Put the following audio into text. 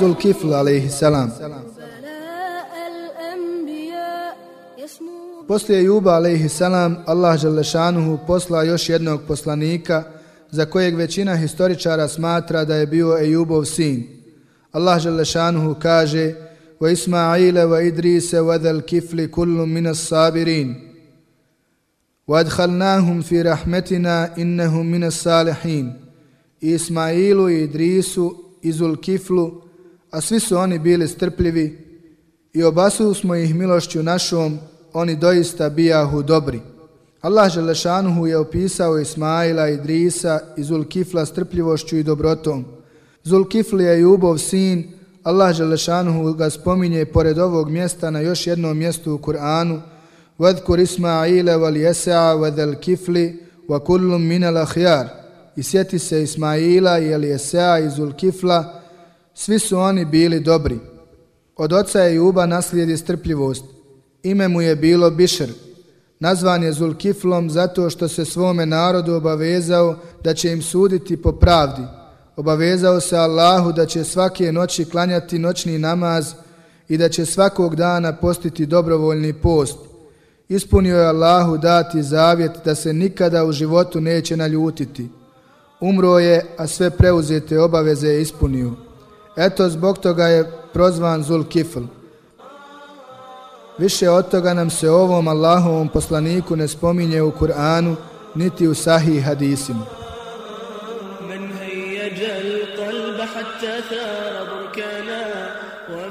Zulkifl alaihi salam. Poslije Juba alaihi salam, Allah Želešanuhu posla još jednog poslanika za kojeg većina historičara smatra da je bio Ejubov sin. Allah Želešanuhu kaže wa Ismaile wa Idrise wa dhal kifli kullu minas sabirin wa adhalnahum fi rahmetina innahum minas salihin Ismailu i Idrisu i Zulkiflu a svi su oni bili strpljivi i obasuju smo ih milošću našom, oni doista bijahu dobri. Allah Želešanuhu je opisao Ismaila, Idrisa i Zulkifla strpljivošću i dobrotom. Zulkifli je Jubov sin, Allah Želešanuhu ga spominje pored ovog mjesta na još jednom mjestu u Kur'anu, وَذْكُرْ إِسْمَعِيلَ wal Jesa'a wa kifli wa kullum. I sjeti se Ismaila i Elijese'a i Zulkifla, Svi su oni bili dobri. Od oca je Juba naslijedi strpljivost. Ime mu je bilo Bišer. Nazvan je Zulkiflom zato što se svome narodu obavezao da će im suditi po pravdi. Obavezao se Allahu da će svake noći klanjati noćni namaz i da će svakog dana postiti dobrovoljni post. Ispunio je Allahu dati zavjet da se nikada u životu neće naljutiti. Umro je, a sve preuzete obaveze je ispunio. Eto, zbog toga je prozvan Zul Kifl. Više od toga nam se ovom Allahovom poslaniku ne spominje u Kur'anu, niti u sahih hadisima. Men hejjeđel kalba hatta thara burkana, wa